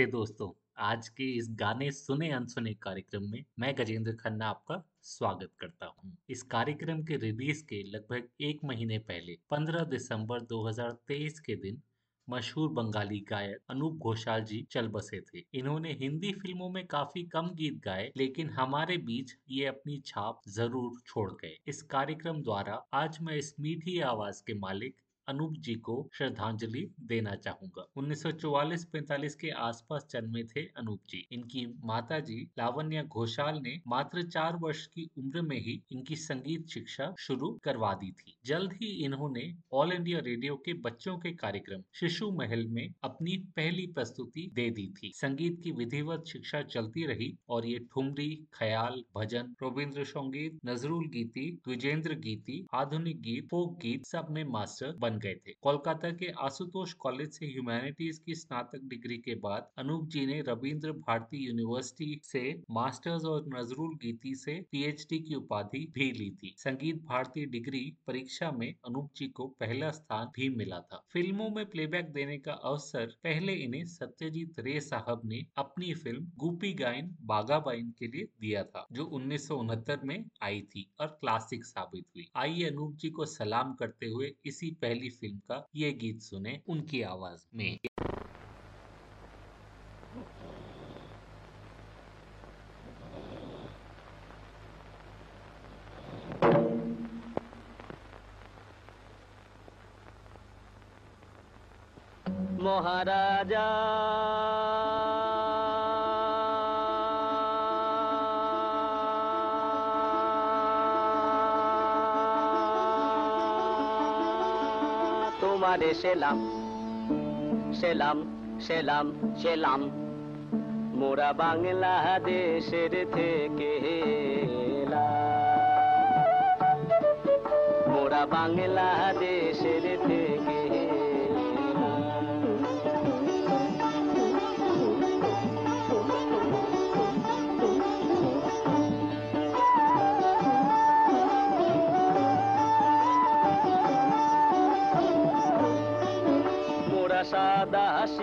नमस्ते दोस्तों। आज के इस गाने सुने अनसुने कार्यक्रम में मैं गजेंद्र खन्ना आपका स्वागत करता हूँ। इस कार्यक्रम के रिलीज़ के लगभग एक महीने पहले 15 दिसंबर 2023 के दिन, मशहूर बंगाली गायक अनूप घोषाल जी चल बसे थे। इन्होंने हिंदी फ़िल्मों में काफ़ी कम गीत गाए, लेकिन हमारे बीच ये अपनी छाप ज़रूर छोड़ गए। इस कार्यक्रम द्वारा आज मैं इस मीठी आवाज़ के मालिक अनूप जी को श्रद्धांजलि देना चाहूँगा। 1944-45 के आसपास जन्मे थे अनूप जी। इनकी माता जी लावण्या घोषाल ने मात्र चार वर्ष की उम्र में ही इनकी संगीत शिक्षा शुरू करवा दी थी। जल्द ही इन्होंने ऑल इंडिया रेडियो के बच्चों के कार्यक्रम शिशु महल में अपनी पहली प्रस्तुति दे दी थी। संगीत की विधिवत शिक्षा चलती रही और ये ठुमरी, ख्याल, भजन रविंद्र संगीत नजरुल गीति, द्विजेंद्र गीति, आधुनिक गीत, फोक गीत सब में मास्टर बन गए थे। कोलकाता के आशुतोष कॉलेज से ह्यूमैनिटीज की स्नातक डिग्री के बाद अनूप जी ने रविंद्र भारती यूनिवर्सिटी से मास्टर्स और नजरुल गीति से पीएचडी की उपाधि भी ली थी। संगीत भारती डिग्री परीक्षा में अनूप जी को पहला स्थान भी मिला था। फ़िल्मों में प्लेबैक देने का अवसर पहले इन्हें सत्यजीत रे साहब ने अपनी फ़िल्म गुपी गायन बागाबाइन के लिए दिया था, जो उन्नीस सौ उनहत्तर में आई थी और क्लासिक साबित हुई। आइए अनूप जी को सलाम करते हुए इसी पहली की फ़िल्म का ये गीत सुने उनकी आवाज़ में। महाराजा সেলাম সেলাম সেলাম সেলাম মোরা বাংলাদেশের থেকে। মোরা বাংলাদেশের থেকে মোরা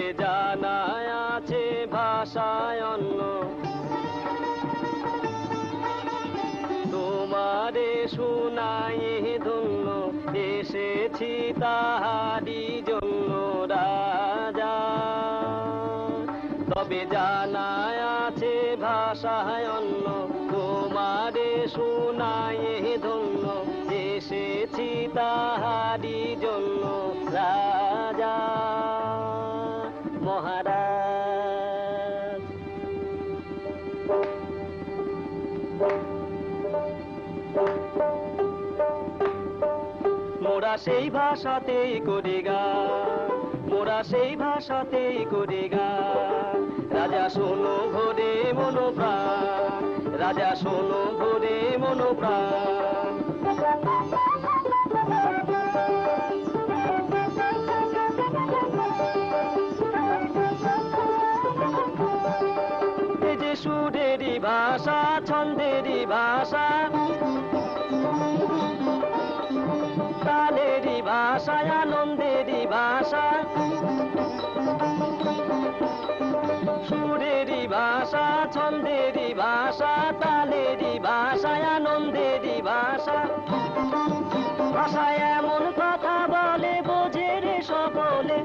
তবে জানা আছে ভাষায় অন্য। তোমারে শুনাই ধন্য এসেছি তাহারি জন্য। সেই ভাষাতেই করি গান মোরা সেই ভাষাতেই করি গান রাজা শোনো ভরে মনোপ্রাণ, রাজা শোনো ভরে মনোপ্রাণ। যে সুরেরই ভাষা ভাষায়, আনন্দেরই ভাষা সুরেরই ভাষা ছন্দেরই ভাষা তালেরই ভাষায়, আনন্দেরই ভাষা ভাষায় এমন কথা বলে, বোঝে রে সকলে।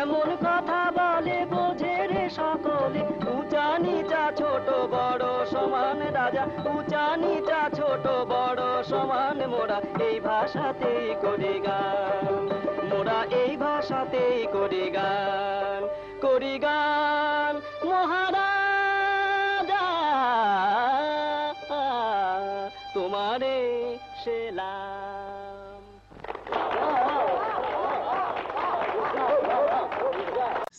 এমন কথা বলে, বোঝে রে সকলে। জানি যা ছোট বড় সমান রাজা ভাষাতেই করি গান। মোরা এই ভাষাতেই করি গান করি গান মহারাজা। তোমারে সেলাম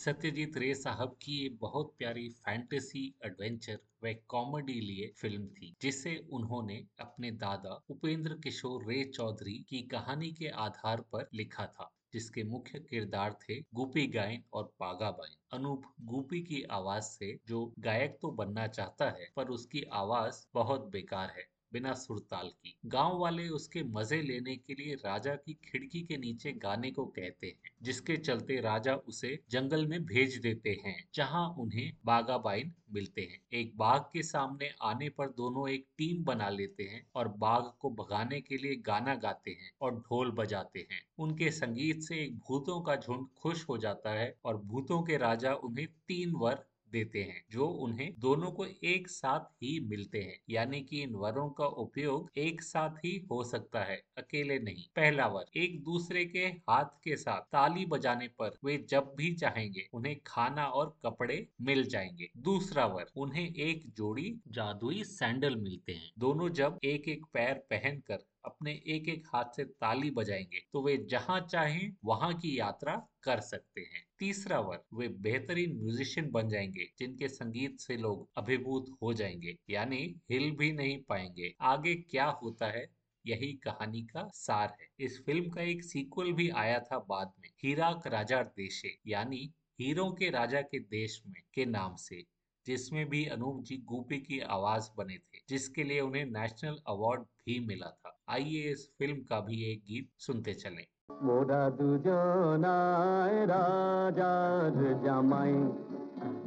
सत्यजीत रे साहब की ये बहुत प्यारी फैंटेसी एडवेंचर व कॉमेडी लिए फ़िल्म थी, जिसे उन्होंने अपने दादा उपेंद्र किशोर रे चौधरी की कहानी के आधार पर लिखा था, जिसके मुख्य किरदार थे गोपी गायन और पागा बाइन अनूप गोपी की आवाज़ से जो गायक तो बनना चाहता है, पर उसकी आवाज़ बहुत बेकार है। बिना सुरताल की। गाँव वाले उसके मज़े लेने के लिए राजा की खिड़की के नीचे गाने को कहते हैं, जिसके चलते राजा उसे जंगल में भेज देते हैं, जहाँ उन्हें बागाबाइन मिलते हैं। एक बाघ के सामने आने पर दोनों एक टीम बना लेते हैं और बाघ को भगाने के लिए गाना गाते हैं और ढोल बजाते हैं। उनके संगीत से एक भूतों का झुंड खुश हो जाता है और भूतों के राजा उन्हें तीन वर देते हैं, जो उन्हें दोनों को एक साथ ही मिलते हैं। यानी कि इन वरों का उपयोग एक साथ ही हो सकता है, अकेले नहीं। पहला वर, एक दूसरे के हाथ के साथ ताली बजाने पर वे जब भी चाहेंगे, उन्हें खाना और कपड़े मिल जाएँगे। दूसरा वर, उन्हें एक जोड़ी जादुई सैंडल मिलते हैं। दोनों जब एक एक पैर पहनकर अपने एक एक हाथ से ताली बजाएँगे तो वे जहाँ चाहें वहाँ की यात्रा कर सकते हैं। तीसरा वर्ग वे बेहतरीन म्यूजिशियन बन जाएँगे, जिनके संगीत से लोग अभिभूत हो जाएँगे, यानी हिल भी नहीं पाएँगे। आगे क्या होता है, यही कहानी का सार है। इस फ़िल्म का एक सीक्वल भी आया था बाद में, हीराक राजा देशे, यानी हीरो के राजा के देश में, के नाम से, जिसमें भी अनूप जी गोपी की आवाज़ बने थे, जिसके लिए उन्हें नेशनल अवार्ड भी मिला था। आइए इस फिल्म का भी एक गीत सुनते चलें মোরা দুজনায় রাজার জামাই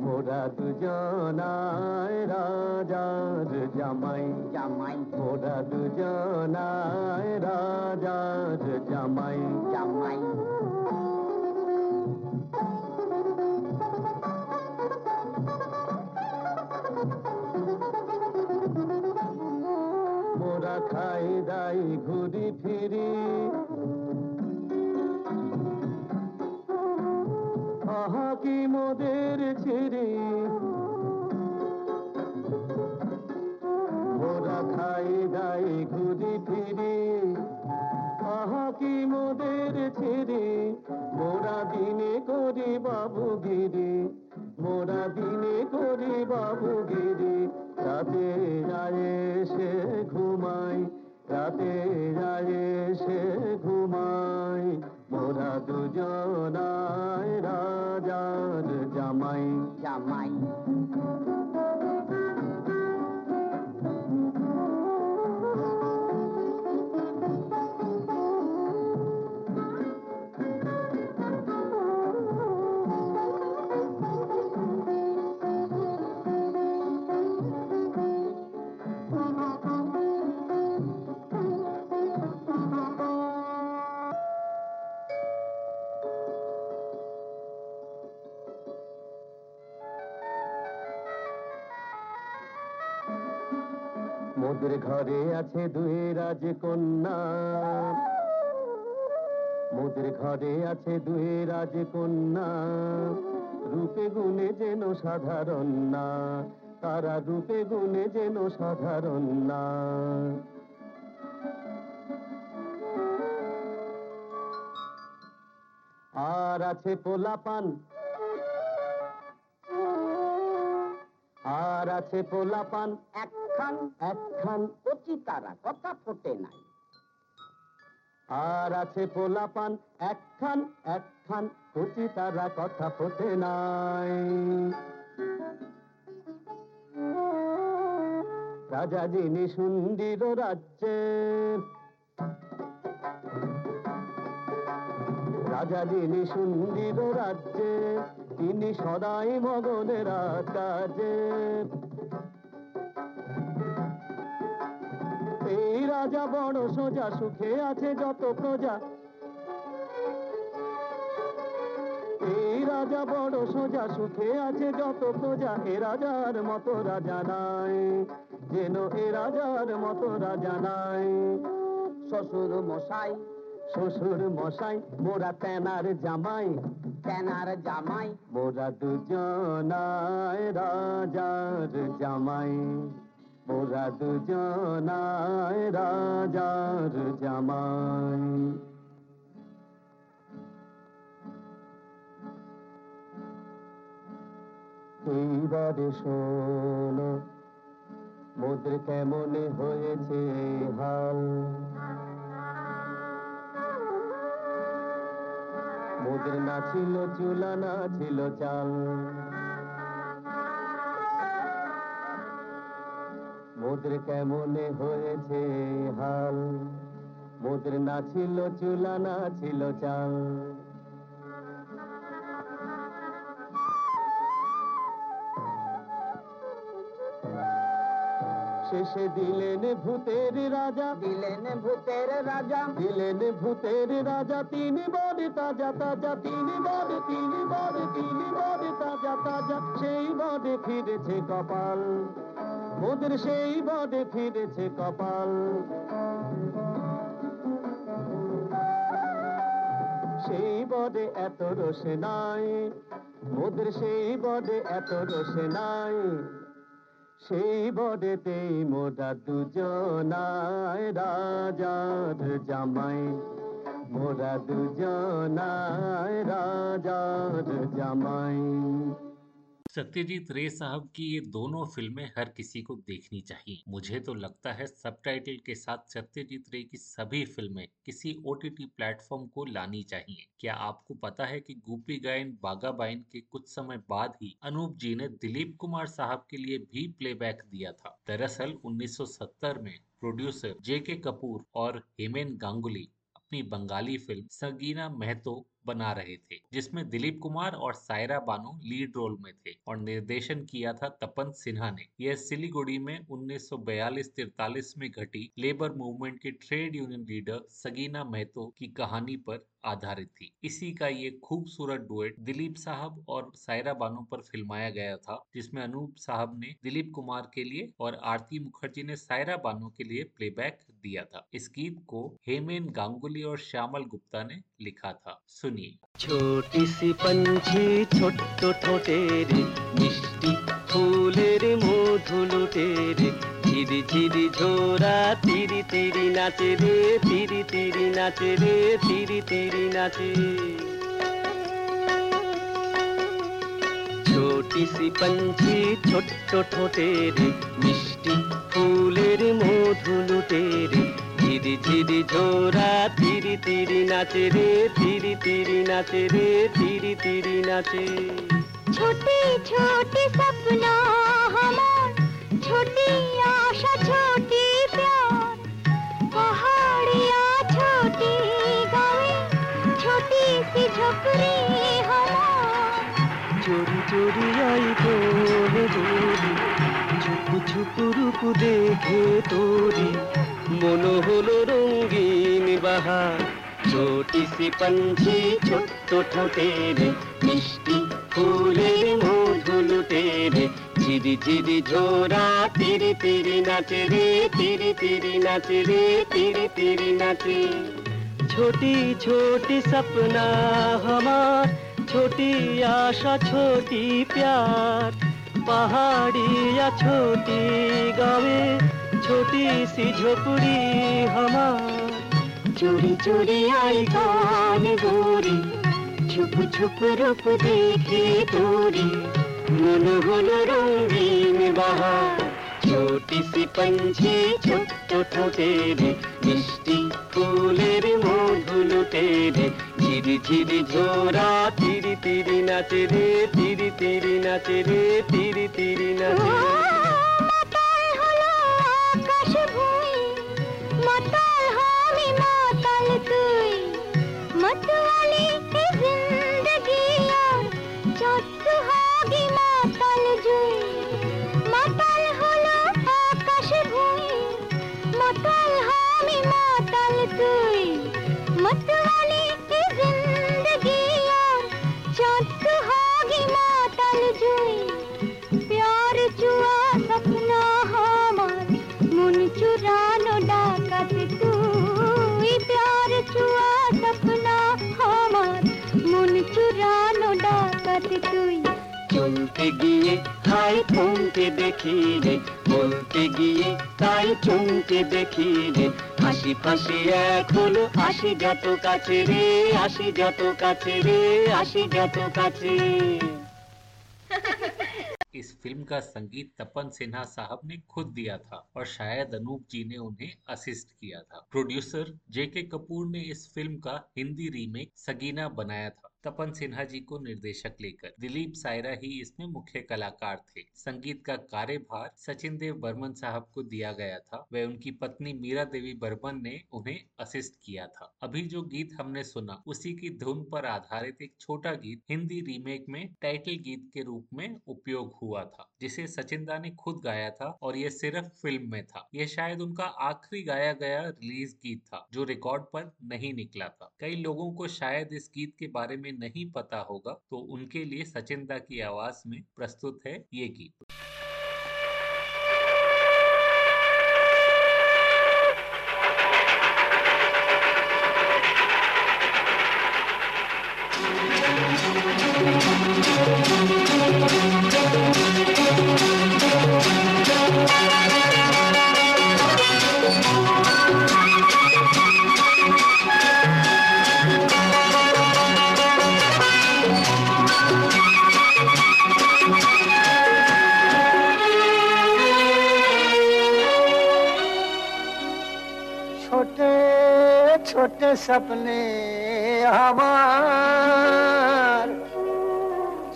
মোরা দুজনায় রাজার জামাই জামাই মোরা দুজনায় রাজার জামাই ঘরে আছে দুই রাজকন্যা। মোদের ঘরে আছে দুই রাজকন্যা। রূপে গুণে যেন সাধারণ না তারা রূপে গুণে যেন সাধারণ। না আর আছে পোলাপান। আর আছে পোলাপান। একখান একখান অতি তারা কথা ফোটে নাই। আর আছে পোলাপান, একখান একখান অতি তারা কথা ফোটে নাই। রাজা যিনি সুন্দর রাজ্যে, রাজা যিনি সুন্দর রাজ্যে, তিনি সদাই মগনের কাজে। রাজা বড় সোজা সুখে আছে যত প্রজা। এই রাজা বড় সোজা সুখে আছে যত প্রজা। এ রাজার মতো রাজা নাই যেন এ রাজার মতো রাজা নাই। শ্বশুর মশাই শ্বশুর মশাই মোরা তেনার জামাই। তেনার জামাই। মোরা দুজনায় রাজার জামাই। মোরা দুজনায় রাজার জামাই। এইবারে শোনো, মোদের কেমন হয়েছে হাল। মোদের না ছিল চুলা না ছিল চাল। মোদের কেমন হয়েছে হাল? মোদের না ছিল চুলা না ছিল চাল। শেষে দিলেন ভূতের রাজা। দিলেন ভূতের রাজা। দিলেন ভূতের রাজা তিনি বড় তাজা তাজা তিনি বড় তিনি বড় তিনি বড় তাজা তাজা সেই বড়ে ফিরেছে কপাল। ওদের সেই বড়ে ফিরেছে কপাল। সেই বড়ে এত রসে নাই ওদের সেই বড়ে এত রসে নাই, সেই বড়েতেই মোরা দুজনায় রাজার জামাই। মোরা দুজনায় রাজার জামাই। सत्यजीत रे साहब की ये दोनों फ़िल्में हर किसी को देखनी चाहिए। मुझे तो लगता है सबटाइटल के साथ सत्यजीत रे की सभी फ़िल्में किसी ओटीटी प्लेटफॉर्म को लानी चाहिए। क्या आपको पता है कि गोपी गायन, बागा बाइन के कुछ समय बाद ही अनूप जी ने दिलीप कुमार साहब के लिए भी प्लेबैक दिया था। दरअसल 1970 में प्रोड्यूसर जे के कपूर और हेमेन गांगुली अपनी बंगाली फ़िल्म सगीना महतो बना रहे थे, जिसमें दिलीप कुमार और सायरा बानो लीड रोल में थे और निर्देशन किया था तपन सिन्हा ने। यह सिलीगुड़ी में 1942-43 में घटी लेबर मूवमेंट के trade union leader Sagina Mahato की कहानी पर आधारित थी। इसी का ये खूबसूरत डुएट दिलीप साहब और सायरा बानो पर फिल्माया गया था, जिसमें अनूप साहब ने दिलीप कुमार के लिए और आरती मुखर्जी ने सायरा बानो के लिए प्लेबैक दिया था। इस गीत को हेमेन गांगुली और श्यामल गुप्ता ने लिखा था। सुनिए। छोटी सी पंछी छोटो छोटे रे, मिष्टी फूले रे मधुलुटे तेरे ঝিরি ঝিরি ঝোরা তিরি তিরি নাচে রে, তিরি তিরি নাচে রে, তিরি তিরি নাচে। ছোটি সি পঞ্চি ছোট্ট ঠোঁটে রে, মিষ্টি ফুলের মধু লুটে রে। ঝিরি ঝিরি ঝোরা তিরি তিরি নাচে রে, তিরি তিরি নাচে রে, তিরি তিরি নাচে। ছোটি ছোটি সপনা দেখে তোরি মন হলো রঙিন বাহার ছোটি সি পঞ্ছি ছোট্ট ঠোঁটের মিষ্টি ফুলের মধু লুটের ঝিরি ঝিরি ঝোরা তিরি তিরি নাচে রে তিরি তিরি নাচে রে তিরি তিরি নাচে छोटी छोटी सपना हमार छोटी आशा छोटी प्यार पहाड़िया छोटी गावे छोटी सी झोपड़ी हमार चोरी चोरी आई कान गोरी छुप छुप रूप देखी तोरी मन होलो रंगीन बहार ছোটি সি পঞ্ছি ছোট্ট রে মিষ্টি ফুলের মধু রে ঝিরি ঝিরি ঝোরা, তিরি তিরি নাচে রে তিরি তিরি নাচে রে তিরি তিরি নাচে বলতে গিয়ে হাই থমকে দেখি রে বলতে গিয়ে তাই চমকে দেখি রে হাসি ফাঁসি এক হলো আসি যত কাছে রে আসি যত কাছে রে আসি যত কাছে इस फिल्म का संगीत तपन सिन्हा साहब ने खुद दिया था और शायद अनूप जी ने उन्हें असिस्ट किया था प्रोड्यूसर जेके कपूर ने इस फिल्म का हिंदी रीमेक सगीना बनाया था तपन सिन्हा जी को निर्देशक लेकर। दिलीप सायरा ही इसमें मुख्य कलाकार थे। संगीत का कार्यभार सचिन देव बर्मन साहब को दिया गया था। वह उनकी पत्नी मीरा देवी बर्मन ने उन्हें असिस्ट किया था। अभी जो गीत हमने सुना, उसी की धुन पर आधारित एक छोटा गीत हिंदी रीमेक में टाइटल गीत के रूप में उपयोग हुआ था, जिसे सचिन दा ने खुद गाया था और यह सिर्फ़ फ़िल्म में था। यह शायद उनका आखिरी गाया गया रिलीज़ गीत था, जो रिकॉर्ड पर नहीं निकला था। कई लोगों को शायद इस गीत के बारे में नहीं पता होगा तो उनके लिए सचिन दा की आवाज़ में प्रस्तुत है ये गीत। सपने हमार।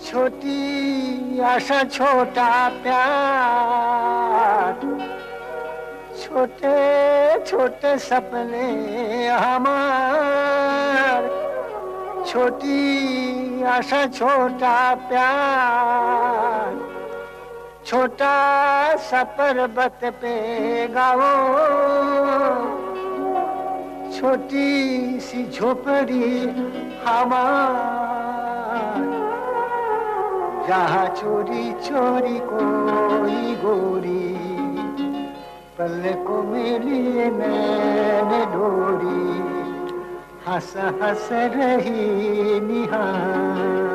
छोटी आशा, छोटा प्यार। छोटे छोटे सपने हमार। छोटी आशा, छोटा प्यार। छोटा सा पर्वत पे गाओ। छोटी सी झोपड़ी हमार। जहाँ चोरी चोरी कोई गोरी पल को मिली मैंने डोरी। हंस हंस रही निहार।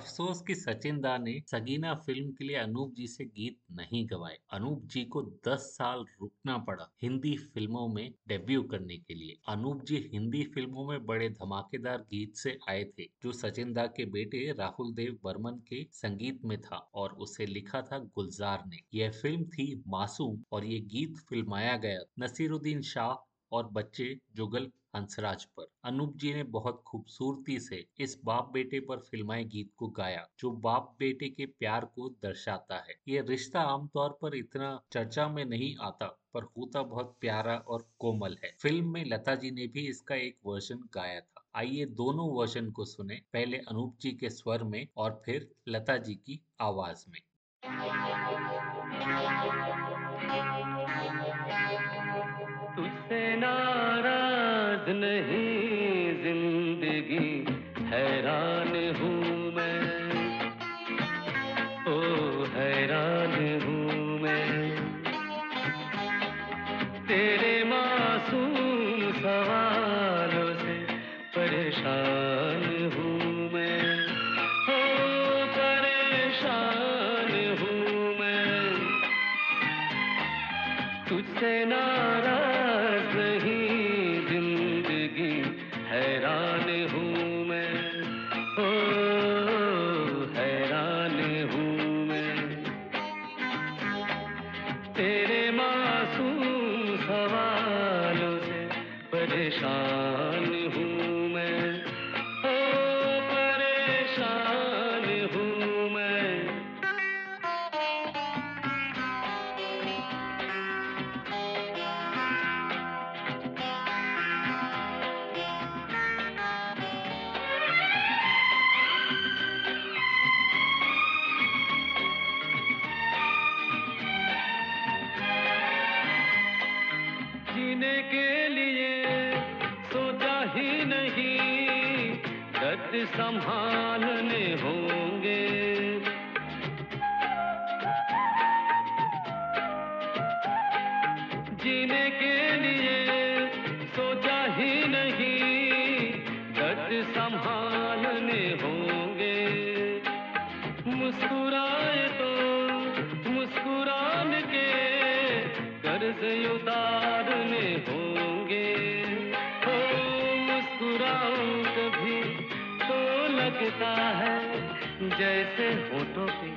अफसोस कि सचिन दा ने सगीना फ़िल्म के लिए अनूप जी से गीत नहीं गवाए। अनूप जी को 10 साल रुकना पड़ा हिंदी फ़िल्मों में डेब्यू करने के लिए। अनूप जी हिंदी फ़िल्मों में बड़े धमाकेदार गीत से आए थे, जो सचिन दा के बेटे राहुल देव बर्मन के संगीत में था और उसे लिखा था गुलजार ने। यह फ़िल्म थी मासूम और ये गीत फिल्माया गया। नसीरुद्दीन शाह और बच्चे जुगल हंसराज पर। अनूप जी ने बहुत खूबसूरती से इस बाप बेटे पर फिल्माए गीत को गाया, जो बाप बेटे के प्यार को दर्शाता है। ये रिश्ता आमतौर पर इतना चर्चा में नहीं आता, पर होता बहुत प्यारा और कोमल है। फ़िल्म में लता जी ने भी इसका एक वर्जन गाया था। आइए दोनों वर्जन को सुने, पहले अनूप जी के स्वर में और फिर लता जी की आवाज़ में। नाराज़ नहीं ज़िंदगी, हैरान हूँ मैं। ओ, हैरान हूँ मैं। तेरे मासूम सवालों से परेशान हूँ मैं। ओ परेशान हूँ मैं। तुझसे नाराज़ नहीं होता है। जैसे होठों पे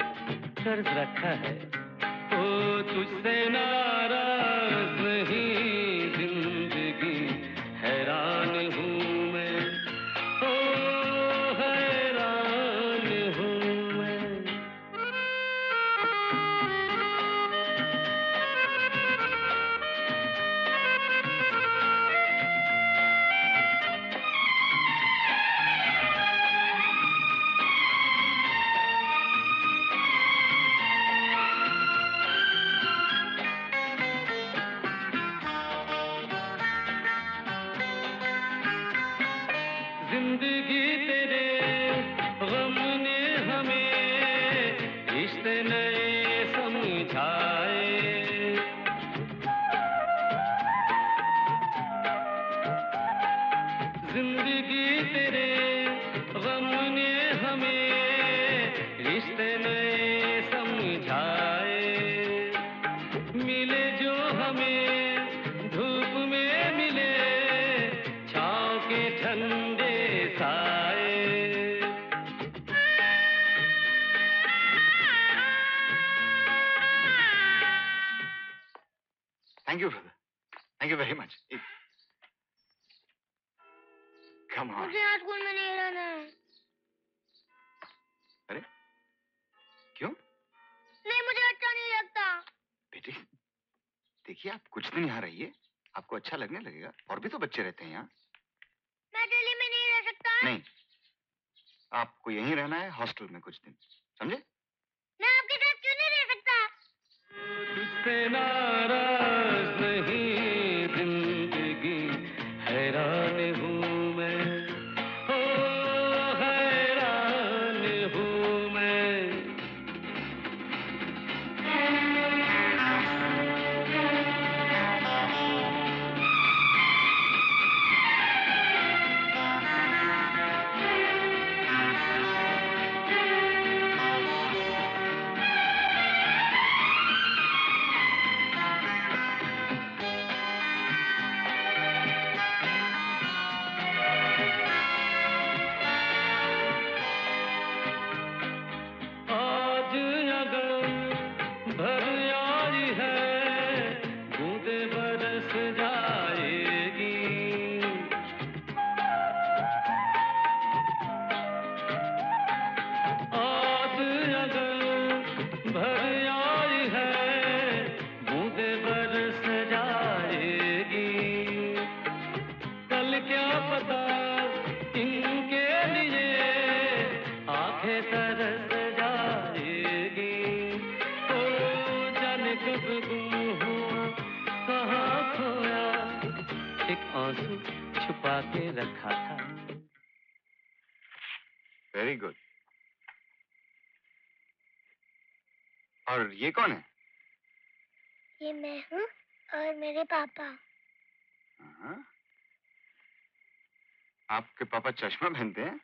कर्ज रखा है। ओ तुझसे नाराज़ circumstances ये कौन है? ये मैं हूँ और मेरे पापा। हाँ? आपके पापा चश्मा पहनते हैं?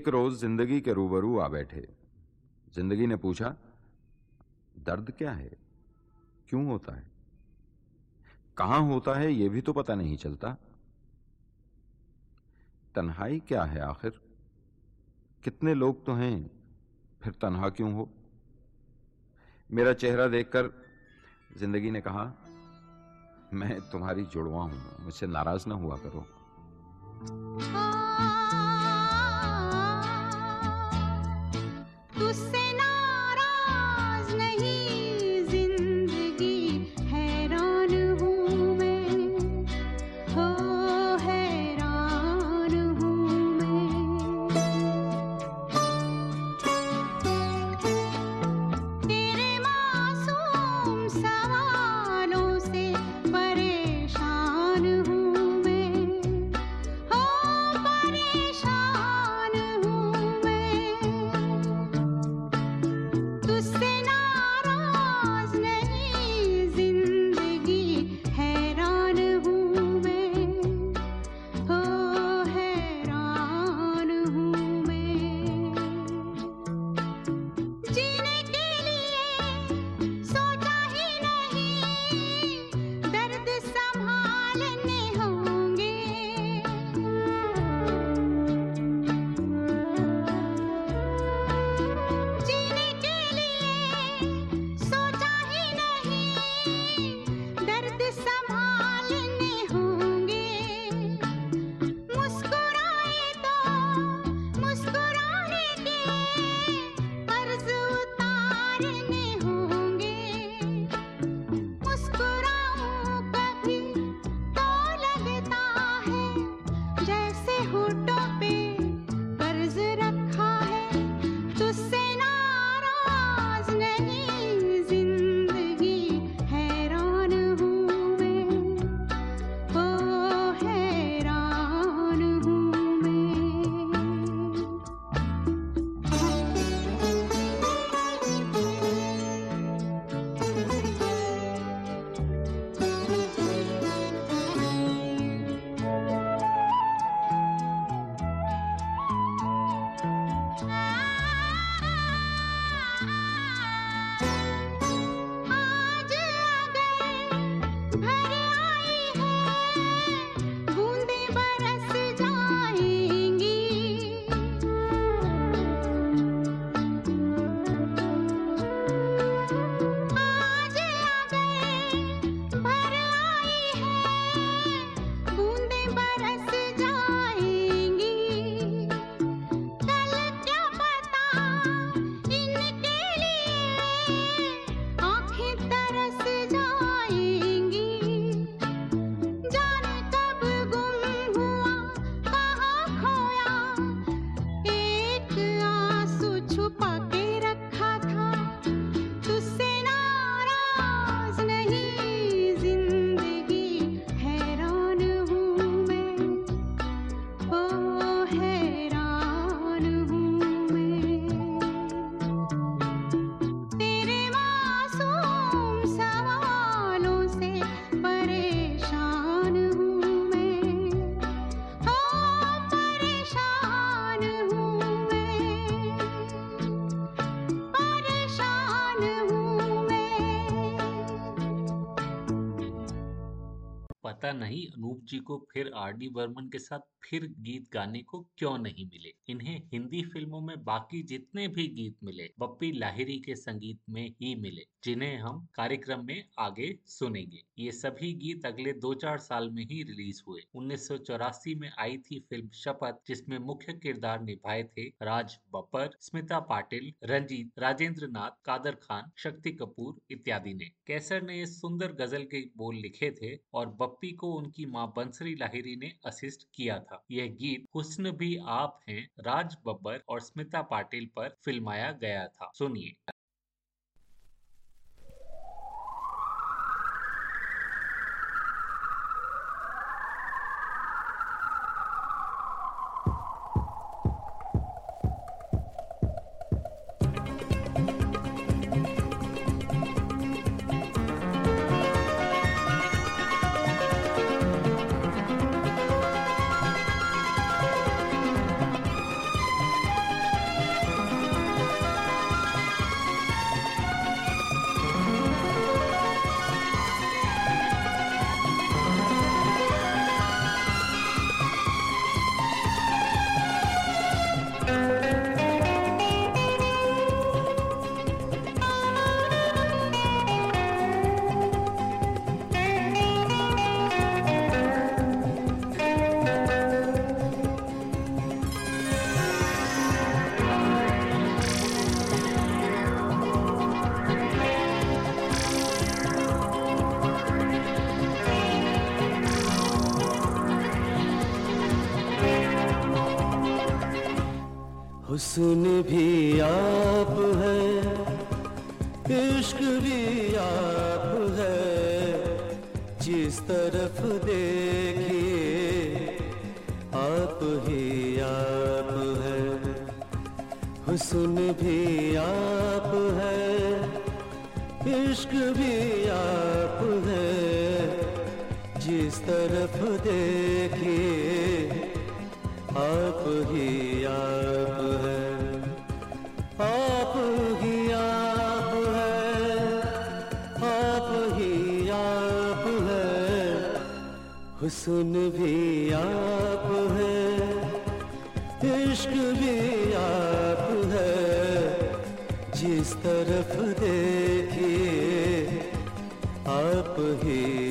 एक रोज ज़िंदगी के रूबरू आ बैठे। ज़िंदगी ने पूछा, दर्द क्या है? क्यों होता है? कहाँ होता है यह भी तो पता नहीं चलता। तन्हाई क्या है आखिर? कितने लोग तो हैं, फिर तन्हा क्यों हो? मेरा चेहरा देखकर ज़िंदगी ने कहा, मैं तुम्हारी जुड़वा हूँ, मुझसे नाराज़ ना हुआ करो। tus पता अनूप जी को फिर आर डी बर्मन के साथ फिर गीत गाने को क्यों नहीं मिले? इन्हें हिंदी फ़िल्मों में बाकी जितने भी गीत मिले, बप्पी लाहिरी के संगीत में ही मिले, जिन्हें हम कार्यक्रम में आगे सुनेंगे। ये सभी गीत अगले दो चार साल में ही रिलीज़ हुए। 1984 में आई थी फ़िल्म शपथ, जिसमें मुख्य किरदार निभाए थे राज बब्बर, स्मिता पाटिल, रंजीत राजेंद्र नाथ कादर खान, शक्ति कपूर इत्यादि ने। कैसर ने इस सुंदर गज़ल के बोल लिखे थे और बप्पी को उनकी माँ बंसरी लाहिरी ने असिस्ट किया था। यह गीत हुस्न भी आप हैं, राज बब्बर और स्मिता पाटिल पर फिल्माया गया था। सुनिए। इश्क भी आप है। जिस तरफ़ देखिए आप ही आप है। आप ही आप है। आप ही आप है। हुस्न भी आप है। इश्क भी आप है। जिस तरफ़ आप ही।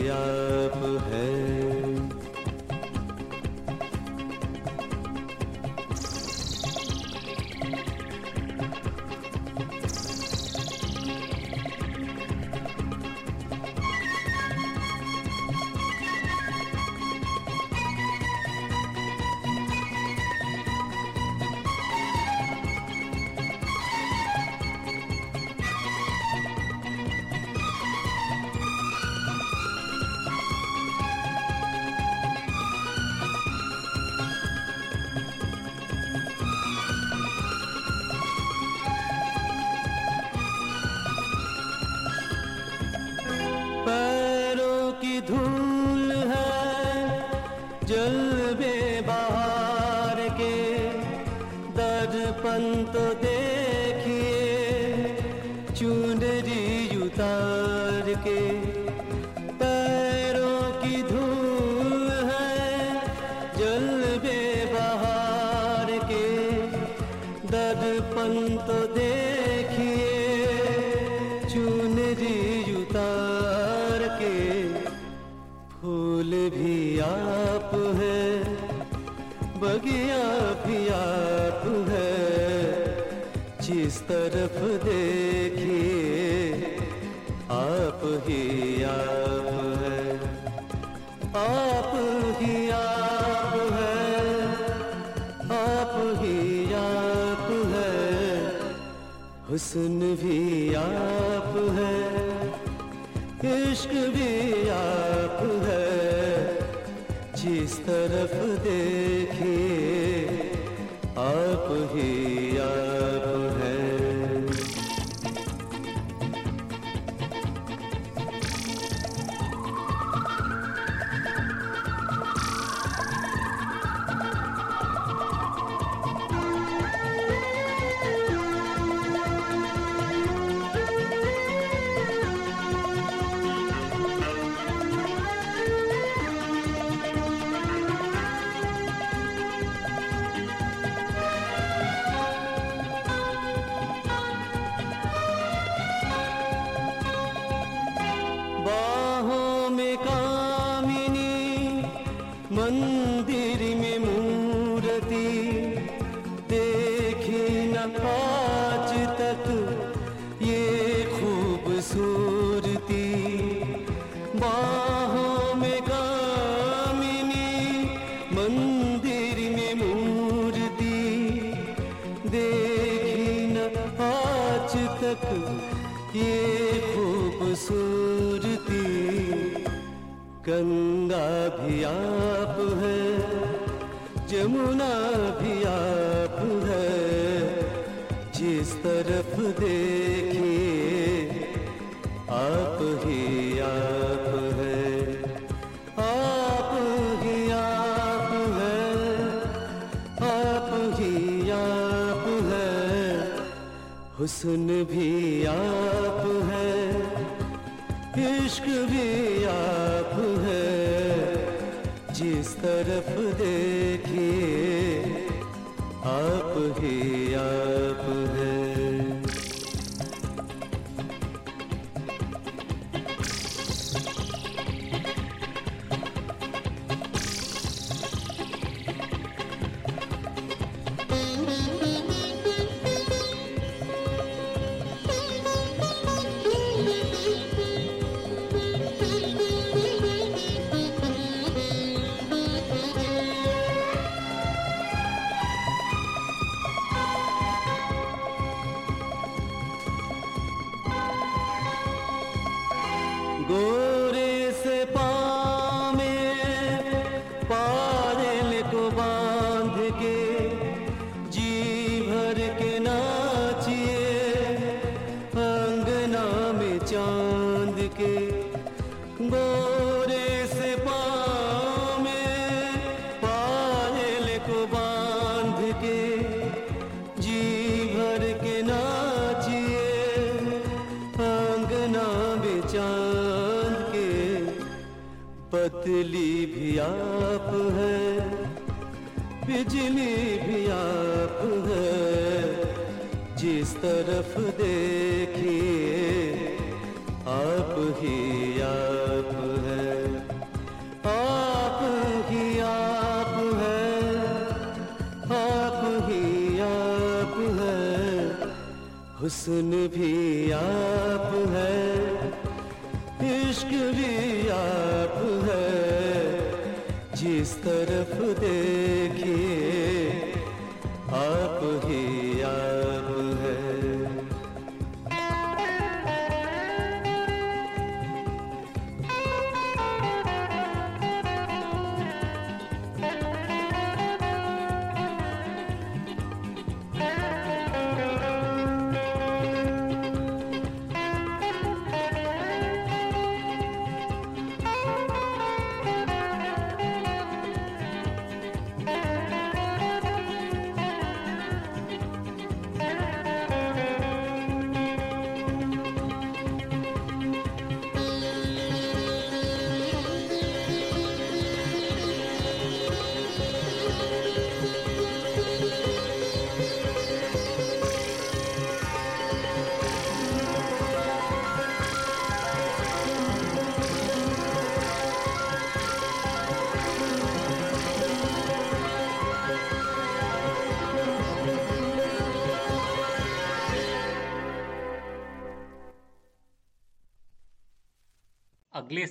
जिस तरफ़ देखिए, आप ही आप है। आप ही आप है, आप ही आप है। हुस्न भी आप है, इश्क भी आप है। जिस तरफ़ देख हुसन भी आप है इश्क भी आप है। जिस तरफ़ देखिए आप ही आप जिस तरफ़ देखिए आप ही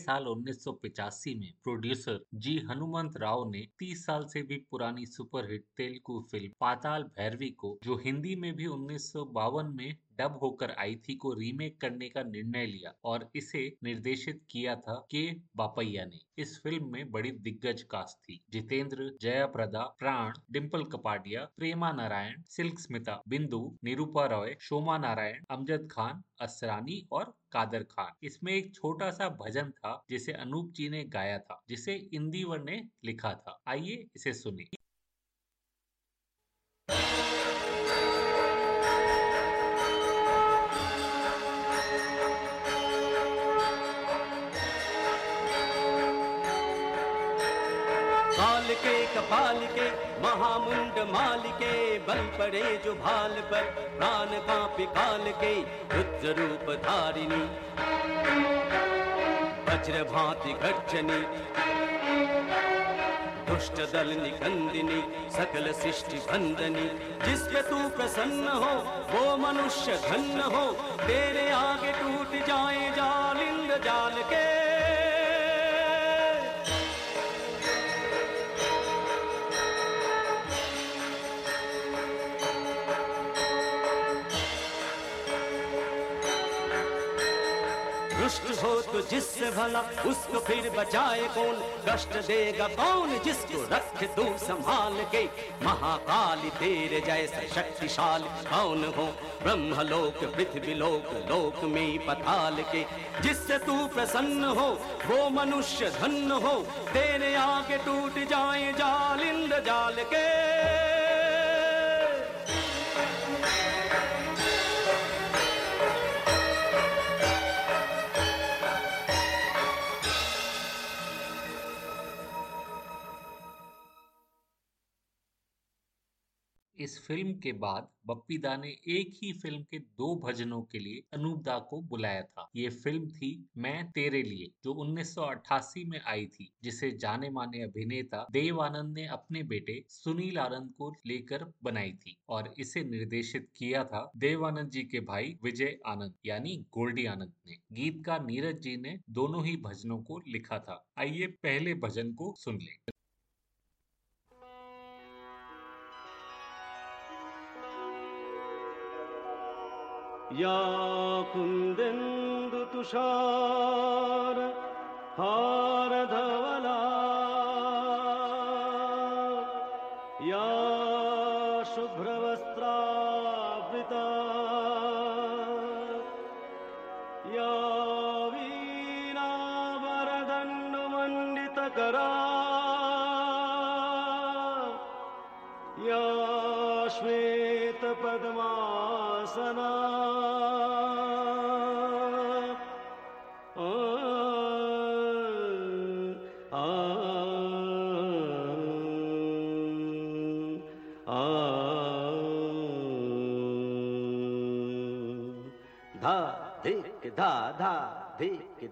साल 1985 में प्रोड्यूसर जी हनुमंत राव ने 30 साल से भी पुरानी सुपरहिट तेलुगु फ़िल्म पाताल भैरवी को, जो हिंदी में भी उन्नीस सौ बावन में डब होकर आई थी को रीमेक करने का निर्णय लिया और इसे निर्देशित किया था के बापैया ने। इस फ़िल्म में बड़ी दिग्गज कास्ट थी। जितेंद्र जया प्रदा प्राण डिम्पल कपाडिया, प्रेमा नारायण, सिल्क स्मिता, बिंदु, निरूपा रॉय, शोमा नारायण, अमजद खान, असरानी और कादर खान। इसमें एक छोटा सा भजन था जिसे अनूप जी ने गाया था, जिसे इंदिवर ने लिखा था। आइए इसे सुनिए के कपाल के, महामुंड माल के बल पड़े जो भाल पर, प्राण कांपे काल के, रुद्र रूप धारिणी। वज्र भांति गर्जनी, दुष्ट दल निकंदिनी सकल सृष्टि बंदनी जिसके तू प्रसन्न हो, वो मनुष्य धन्य हो, तेरे आगे टूट जाए जाल इंद्र जाल के। तो जिससे भला, उसको फिर बचाए कौन? कष्ट देगा कौन जिसको रख तू संभाल के? महाकाली तेरे जैसा शक्तिशाली कौन हो? ब्रह्मलोक पृथ्वी लोक लोक में पताल के। जिससे तू प्रसन्न हो, वो मनुष्य धन्य हो। तेरे आगे टूट जाए जाल इंद्र जाल के। इस फ़िल्म के बाद बप्पी दा ने एक ही फ़िल्म के दो भजनों के लिए अनूप दा को बुलाया था। ये फ़िल्म थी मैं तेरे लिए, जो 1988 में आई थी, जिसे जाने माने अभिनेता देव आनंद ने अपने बेटे सुनील आनंद को लेकर बनाई थी और इसे निर्देशित किया था देव आनंद जी के भाई विजय आनंद, यानी गोल्डी आनंद ने। गीतकार नीरज जी ने दोनों ही भजनों को लिखा था। आइए पहले भजन को सुन लें। कुन्देन्दु तुषारध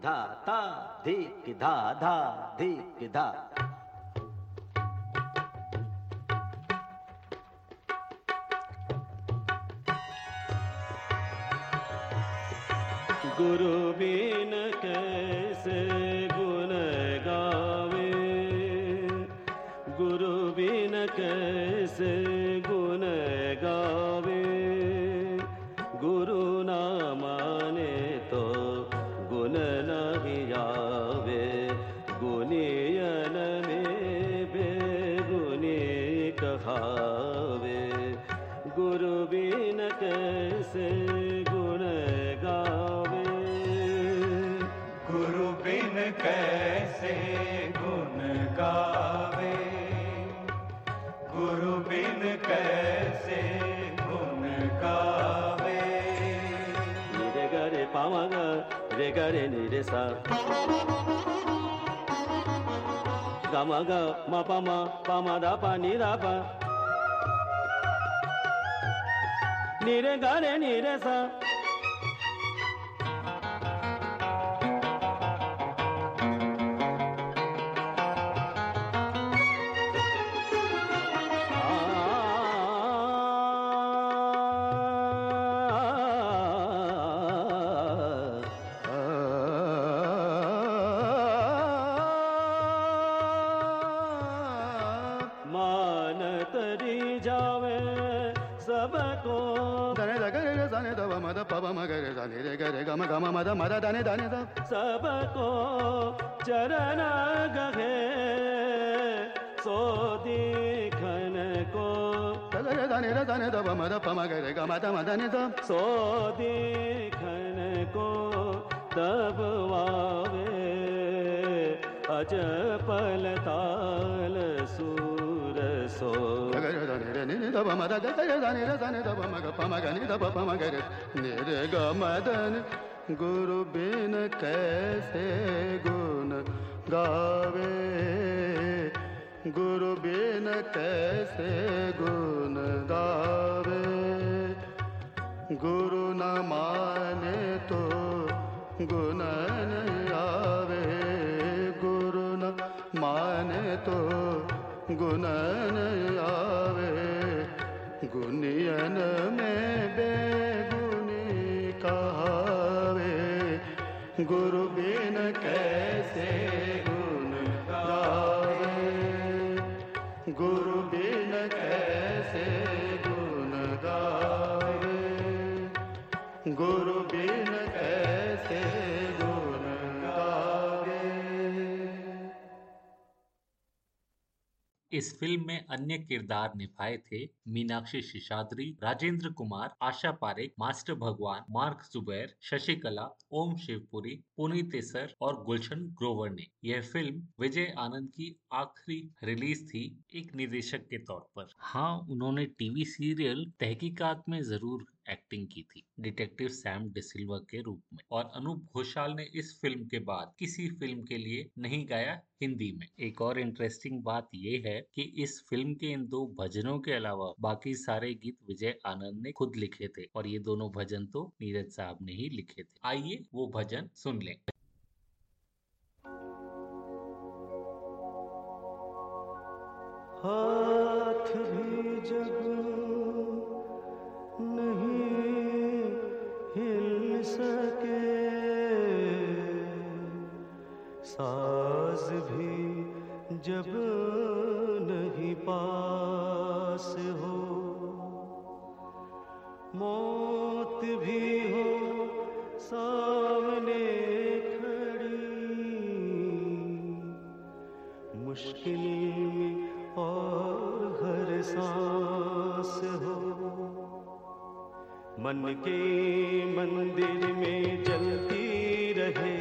धा ता धिक धा धा धा गुरु रे गरे निरे सा गामा ग मा पा मा पा मा दा पा नि दा पा निरे गरे निरे सा तरी दा दाने दाने दा सबको चरण गहे सो दिखन को। दाने दाने दा दाने दा बम दा पमा गरे गा माता मा दाने दा सो दिखन को तब वावे अज पल ताल सूर सो। ni da ba ma da da da ni da ni da ba ma ga pa ma ga ni da ba pa ma ga ni re ga da गुरु बिन कैसे गुण गावे? गुरु बिन कैसे गुण गावे? गुरु न माने तो गुण न आवे। गुरु न माने तो गुण न आवे। गुनियन में बेगुनी कहावे गुरु बिन कैसे गुण गावे? गुरु बिन कैसे गुण गावे? गुरु बिन कैसे इस फ़िल्म में अन्य किरदार निभाए थे मीनाक्षी शिशाद्री राजेंद्र कुमार, आशा पारेख, मास्टर भगवान, मार्क जुबैर, शशिकला, ओम शिवपुरी, पुनीत सर और गुलशन ग्रोवर ने। यह फ़िल्म विजय आनंद की आखिरी रिलीज़ थी एक निर्देशक के तौर पर। हाँ उन्होंने टीवी सीरियल तहकीकात में ज़रूर एक्टिंग की थी डिटेक्टिव सैम डिसिल्वा के रूप में। और अनूप घोषाल ने इस फ़िल्म के बाद किसी फ़िल्म के लिए नहीं गाया हिंदी में। एक और इंटरेस्टिंग बात ये है कि इस फ़िल्म के इन दो भजनों के अलावा बाकी सारे गीत विजय आनंद ने खुद लिखे थे और ये दोनों भजन तो नीरज साहब ने ही लिखे थे। आइए वो भजन सुन लें। हाथ भी जब सके। साज भी जब नहीं पास हो, मौत भी हो, सामने खड़ी। मुश्किल में और हर सांस मन के मंदिर में जलती रहे।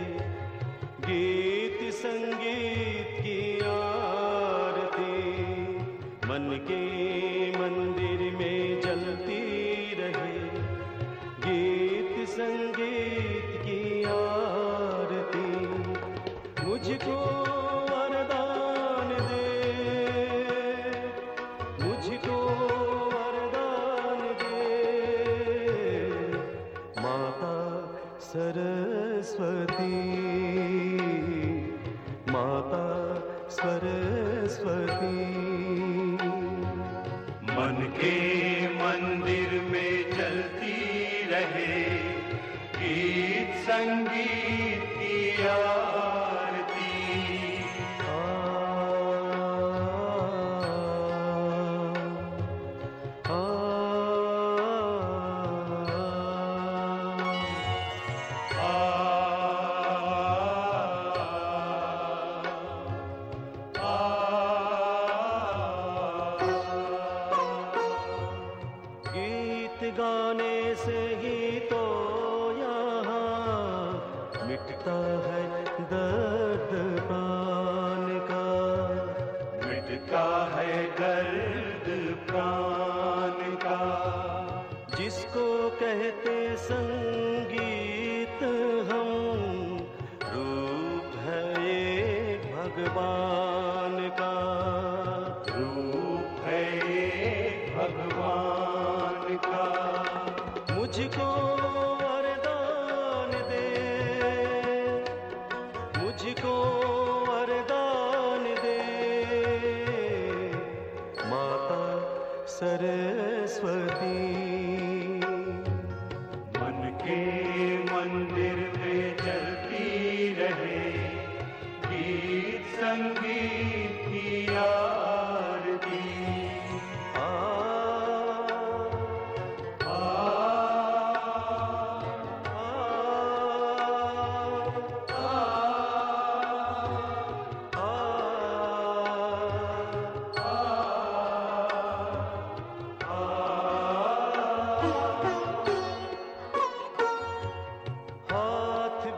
गीत संगीत सरस्वती मन के मंदिर में चलती रहे गीत संगीत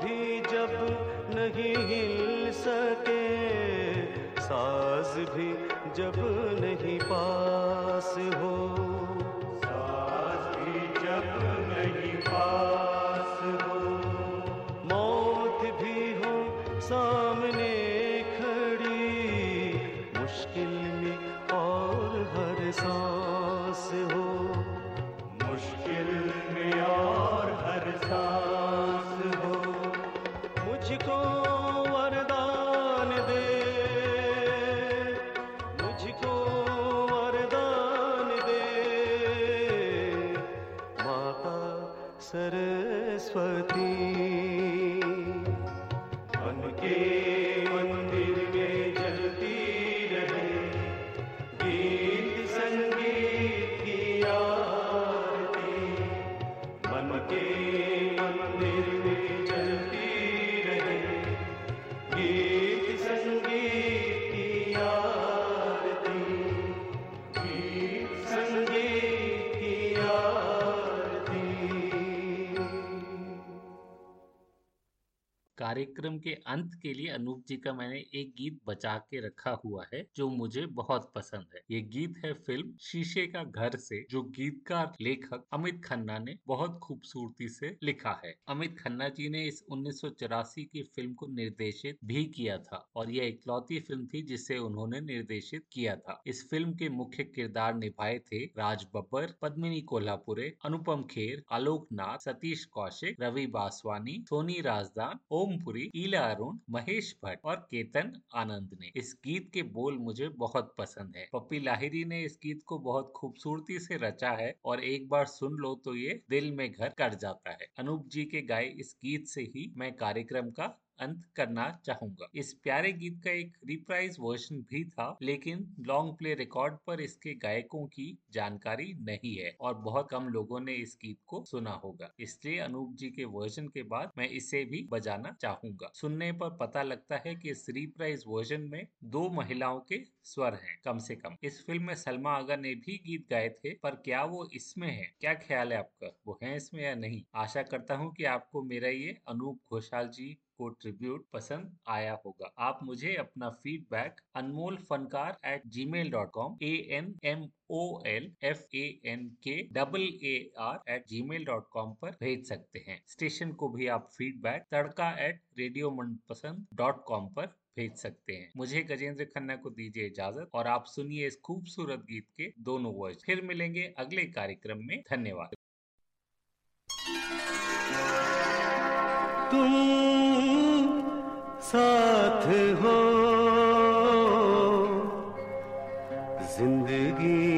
भी जब नहीं हिल सके साज भी जब नहीं पास हो। कार्यक्रम के अंत के लिए अनूप जी का मैंने एक गीत बचा के रखा हुआ है, जो मुझे बहुत पसंद है। ये गीत है फ़िल्म शीशे का घर से, जो गीतकार लेखक अमित खन्ना ने बहुत खूबसूरती से लिखा है। अमित खन्ना जी ने इस 1984 की फ़िल्म को निर्देशित भी किया था और यह इकलौती फ़िल्म थी जिसे उन्होंने निर्देशित किया था। इस फ़िल्म के मुख्य किरदार निभाए थे राज बब्बर, पद्मिनी कोल्हापुरे, अनुपम खेर आलोक नाथ सतीश कौशिक, रवि बासवानी, सोनी राजदान ओमपुरी ईला अरुण महेश भट्ट और केतन आनंद ने। इस गीत के बोल मुझे बहुत पसंद है। पप्पी लाहिरी ने इस गीत को बहुत खूबसूरती से रचा है और एक बार सुन लो तो ये दिल में घर कर जाता है। अनूप जी के गाए इस गीत से ही मैं कार्यक्रम का अंत करना चाहूँगा। इस प्यारे गीत का एक रिप्राइज वर्जन भी था, लेकिन लॉन्ग प्ले रिकॉर्ड पर इसके गायकों की जानकारी नहीं है और बहुत कम लोगों ने इस गीत को सुना होगा। इसलिए अनूप जी के वर्जन के बाद मैं इसे भी बजाना चाहूँगा। सुनने पर पता लगता है कि इस रिप्राइज वर्जन में दो महिलाओं के स्वर हैं, कम से कम। इस फ़िल्म में सलमा आगा ने भी गीत गाए थे, पर क्या वो इसमें है? क्या ख्याल है आपका? वो है इसमें या नहीं? आशा करता हूँ की आपको मेरा ये अनूप घोषाल जी को ट्रिब्यूट पसंद आया होगा। आप मुझे अपना feedback Anmol Fankaar at Gmail dot com A N M O L F A N K double A R at Gmail dot com पर भेज सकते हैं। स्टेशन को भी आप feedback Tadka at radio Manpasand dot com पर भेज सकते हैं। मुझे गजेंद्र खन्ना को दीजिए इजाज़त और आप सुनिए इस खूबसूरत गीत के दोनों वर्ष। फिर मिलेंगे अगले कार्यक्रम में। धन्यवाद। तुम साथ हो। ज़िंदगी